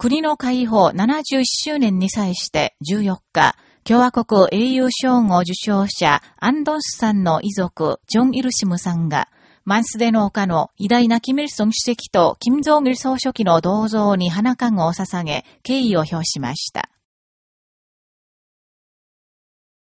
国の解放71周年に際して14日、共和国英雄称号受賞者アンドンスさんの遺族、ジョン・イルシムさんが、マンスデの丘の偉大なキム・イルソン主席とキム・ジョン・イル総書記の銅像に花籠を捧げ、敬意を表しました。